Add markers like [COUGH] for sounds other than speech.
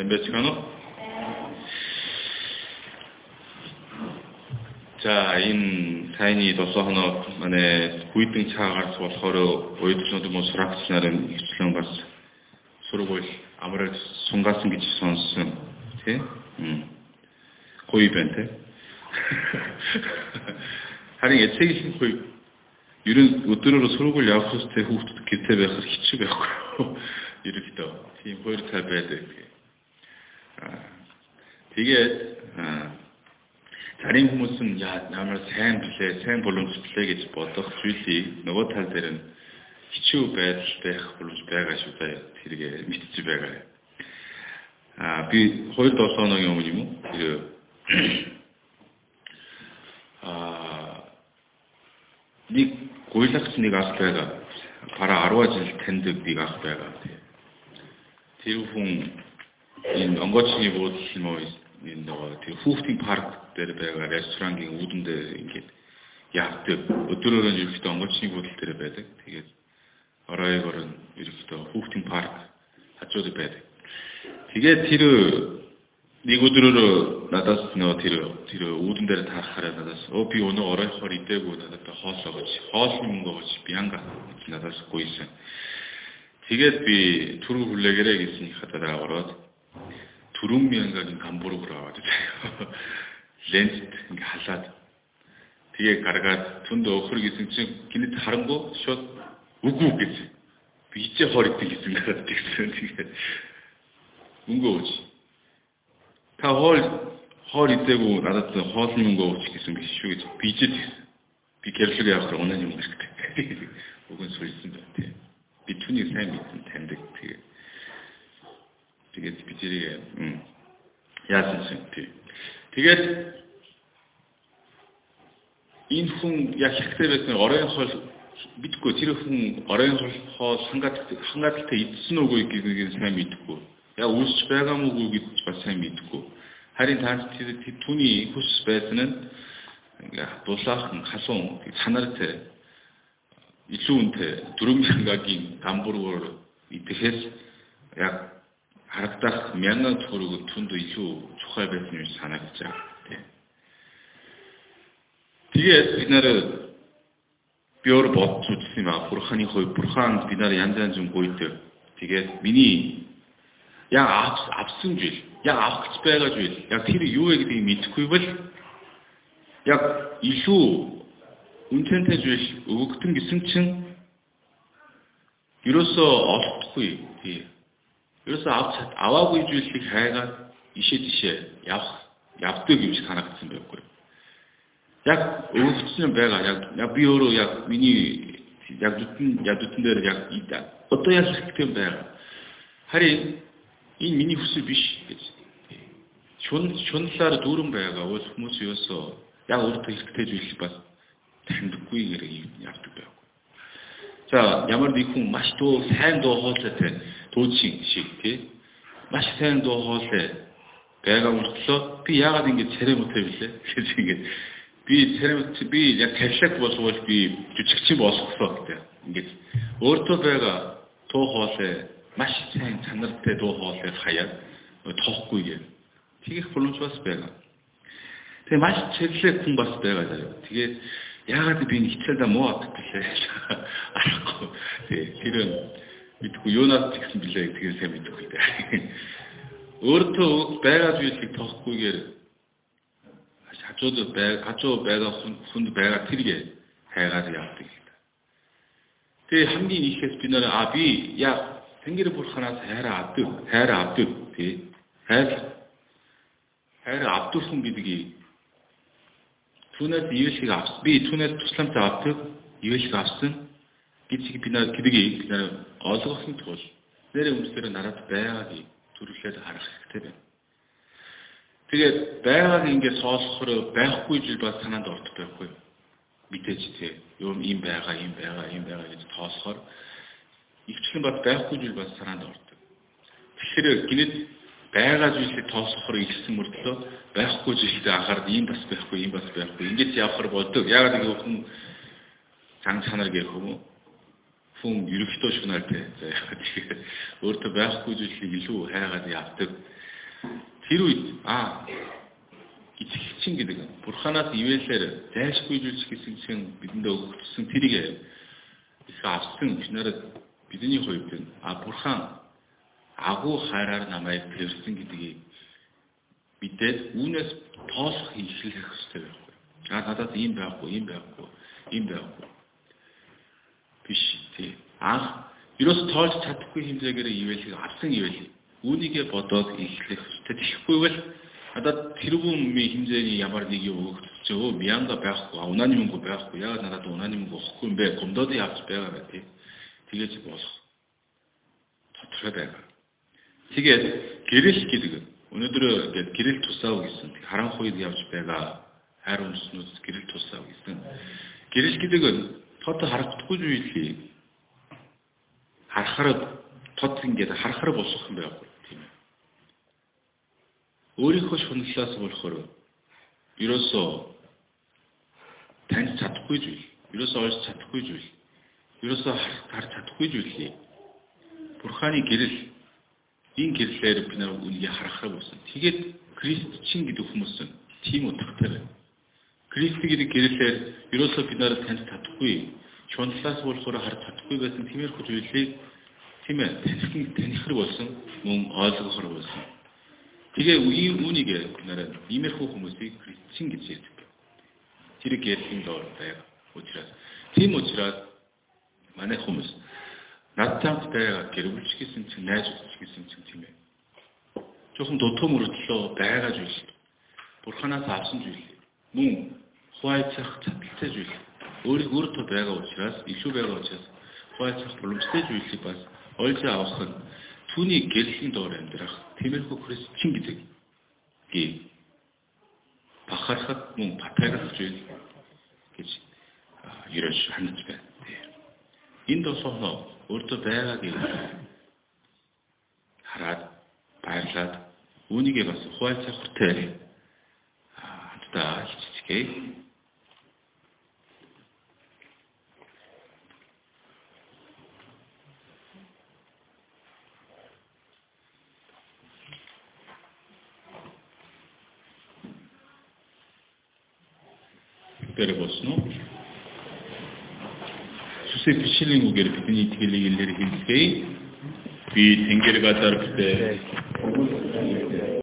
Сайн байцгаана уу? За энэ саяны 7 хоног манай хүйдэн цаагарч болохоор уйдчнууд юм уу сурагч нарын хвчлэн бас сургууль амраад сунгаасан гэж сонссон тий? Гоё байна тий? [LAUGHS] Харин эцэг гоё ер нь өдрөөр сургууль явах хэрэгтэй хүүхдэд гэртээ байхад хэцүү байхгүй. [LAUGHS] Ерөнхийдөө тийм хоёр цай байдаг. Тэгээд зарим хүмүүс нь ямар сайн блэ, сайн боломжтой гэж бодох зүйлийг нөгөө тал дээр нь хичүү байдал байх боломж байгаа шүү дээ. Тэргээ мэдчихэж байгаа. Аа би 2-7 хоногийн өмнө юм уу? Тэр [CLEARS THROAT] аа нэг гуйлагч нэг ах байгаа. Бараа 10 жил таньдаг нэг ах байгаа. Тэр хүн энэ онгоцны буудлын юм уу энэ нөгөө тэр хүүхдийн парк дээр байгаа ресторангийн үүдэн дээр ингээд явдаг. Өдрөөр нь ерөөхдөө онгоцны буудлын дээр байдаг. Тэгээд оройгоор нь ерөөхдөө хүүхдийн парк хажууд байдаг. Тэгээд тэр нэг өдрөөр надаас нөгөө тэр тэр үүдэн дээр таарахаараа надаас өө би өнөө оройхоор идээгүй надад хоолоо гэж хоол мөнгө гэж бианга надаас гуйсан. Тэгээд би түрүү хүлээгээрэй гэснийхаа дараа ороод 두룩면적인 간보로 그러가지고요. 렌즈, 이게 할사드. 되게 가르가 돈도 흐르기 지금 근데 다른 거, 숏, 우구 웃겠지. 그 이제 허리 띠기 있으면 뜨겠습니다. 무거우지. 다 허리, 허리 떼고 나다뜨 허슬는 거 오지. 이제 쇼겠지. 비지 뜨겠어. 비 결속에 하고 원하는 거 이렇게. [LAUGHS] 혹은 소리 쓴다. 비투니 사이 밑은 텐데, 그게. Тэгээд би тэрийг яасан юм тий. Тэгээд энэ хүн яг хэрэгтэй байсан оройн хол мэдгүй тэр хүн оройн хол хангаат хангааталтай идсэн үгүй гэдгийг сайн мэдгүй. Яг үүсч байгаа мó үгүй гэж бас сайн мэдгүй. Харин танд тэр түүний хүс байсан нь ингээ дулаахан хасуун цанартай илүү үнэтэй 4000-гийн гамбургоор идэхээс яг харагдах мянган төгрөг түнд илүү чухал байсан юм санагдаж байгаа. Тэгээд бид нэр би өөр бодож үзсэн юм аа. Бурханы хувь бурхан бид нар янз янз гүйдэг. Тэгээд миний яг авсан жил, яг авах гэж байгаа жил, яг тэр юу вэ гэдгийг мэдэхгүй бол яг илүү үнцэнтэй зүйл өгөгдөн гэсэн чинь ерөөсөө олдохгүй. Тийм Ерөөсөө авч аваагүй зүйлсийг хайгаад ишээ тишээ явах явдаг юм шиг санагдсан байхгүй. Яг өвөгцсөн байгаа. Яг яг би өөрөө яг миний яг зүтэн яг зүтэн дээр яг одоо яг хэрэгтэй байгаа. Харин энэ миний хүсэл биш гэж. Шун шунлаар дүүрэн байгаа бол хүмүүс юусоо яг өөртөө хэрэгтэй зүйл бас таньдаггүй гэрэг явдаг байхгүй. За ямар нэг хүн маш дуу сайн дуу хоолойтой дүүчин шиг тий. Маш сайн дуу хоолой байгаа мөртлөө би яагаад ингэж церемонтэй билээ? [LAUGHS] Гэж ингэж би церемонт би яг кафлаг болвол би жүжигчин болохсоо гэдэг. Ингэж өөртөө байгаа дуу хоолой маш сайн чанартай дуу хоолойг хаяад тоохгүй гэх тэгэх боломж бас байгаа. Тэгээ маш чиглэлэг хүн бас байгаа заяа. Тэгээд яагаад би нэг хичээлдээ муу авдаг гэлээ [LAUGHS] арахгүй. Тэгээ тэр мэдгүй юунаас ч гэсэн билээ гэдгийг сайн мэдгүй дээ. Өөртөө байгаа зүйлийг тоохгүйгээр хажууд бай хажуу байгаа хүнд байгаа тэргээ хайгаад явдаг юм. Тэгээ хамгийн ихэс би нэр а би яа Тэнгэр бурханаас хайраа авдаг, хайраа авдаг тий. Хайр хайраа хүн гэдгийг түүнээс ивэлхийг авсан. Би түүнээс тусламж авдаг, ивэлхийг авсан гэдгийг би нэр гэдгийг би нэр олгосон тул нэрээ хүмүүсээр нараад байгааг төрүүлээд харах хэрэгтэй байна. Тэгээд байгааг ингээд соолохоор байхгүй жил бас санаанд ордог байхгүй юу? Мэдээж тий. Юм ийм байгаа, ийм байгаа, ийм байгаа гэж тоосохоор ихчлэн бас байхгүй жил бас санаанд ордог. Тэгэхээр гинэд байгаа зүйлийг тоосохоор ихсэн мөртлөө байхгүй зүйлтэй анхаард ийм бас байхгүй, ийм бас байхгүй. Ингээд явахаар болдог. Яагаад гэвэл хүн цан чанар гэх юм уу? Хүн ерөөхдөө шунаатай заяа. Тэгэхээр өөртөө байхгүй зүйлийг илүү хайгаад явдаг. Тэр үед аа итгэгчин гэдэг бурханаас ивэлээр зайлшгүй зүйлс гэсэн чинь бидэндээ өгөгдсөн тэрийг их авсан чинараа бидний хувьд а бурхан агуу хайраар намайг тэрсэн гэдгийг мэдээд үүнээс тоосох ихлэх хэрэгтэй байхгүй. А надад ийм байхгүй, ийм байхгүй, ийм байхгүй. Биш тий. Анх ерөөс тоолж чадахгүй хэмжээгээр ивэлийг авсан ивэлийг үүнийгээ бодоод ихлэх хэрэгтэй. Тэгэхгүйвэл надад тэрүүн хэмжээний ямар нэг юм өгөгдсөн чи өө мянга байхгүй, унааны мөнгө байхгүй. Яг надад унааны мөнгө өгөхгүй юм бэ? Гомдоодын авч байгаа бай тий. Тэгээж болох. Тодорхой байгаа. Тэгээд гэрэл гэдэг өнөөдөр ингээд гэрэл тусаав гэсэн харанхуйд явж байгаа хайр үндэснүүд гэрэл тусаав гэсэн. Гэрэл гэдэг нь тод харагдахгүй зүйлийг харахаар тод ингээд харахаар босох юм байхгүй тийм ээ. Өөрийнхөө шуналлаас болохоор ерөөсөө таньж чадахгүй зүйл, ерөөсөө олж чадахгүй зүйл, ерөөсөө харж чадахгүй зүйлийг Бурханы гэрэл энэ гэрлэлээр би нар үнийг харахаар болсон. Тэгээд Кристчин гэдэг хүмүүс нь тийм утгатай байна. Крист гэдэг гэрлэлээр ерөөсөө бид нарыг таньж чадахгүй, шунлаас болохоор харж чадахгүй байсан тиймэрхүү зүйлийг тийм ээ танихын танихэр болсон, мөн ойлгохор болсон. Тэгээ үеийн үүнийг нараа иймэрхүү хүмүүсийг Кристчин гэж ярьдаг. Тэр гэрлийн доор байгаа учраас тийм учраас манай хүмүүс надтай байгаа гэр бүлч гэсэн чинь найз үзч гэсэн чинь тийм ээ. Жохон дутуу мөрөдлөө байгаа зүйл. Бурханаас авсан зүйл. Мөн хуайцах цаталтай зүйл. Өөрийг өөртөө байгаа учраас илүү байгаа учраас хуайцах боломжтой зүйлийг бас ойлж авах нь түүний гэрлийн доор амьдрах тиймэрхүү христчин гэдэг гээ бахархад мөн батайрах зүйл гэж ерөөж хандж байна. Энд босоно өөртөө байгааг хараад баярлаад үүнийгээ бас хуваалцах хүртэл хамтдаа хичцгээе. Тэр босно. Сүсээ бичлэн үгээр бидний итгэлийг илэрхийлье. Би тэнгэр газар бүтээ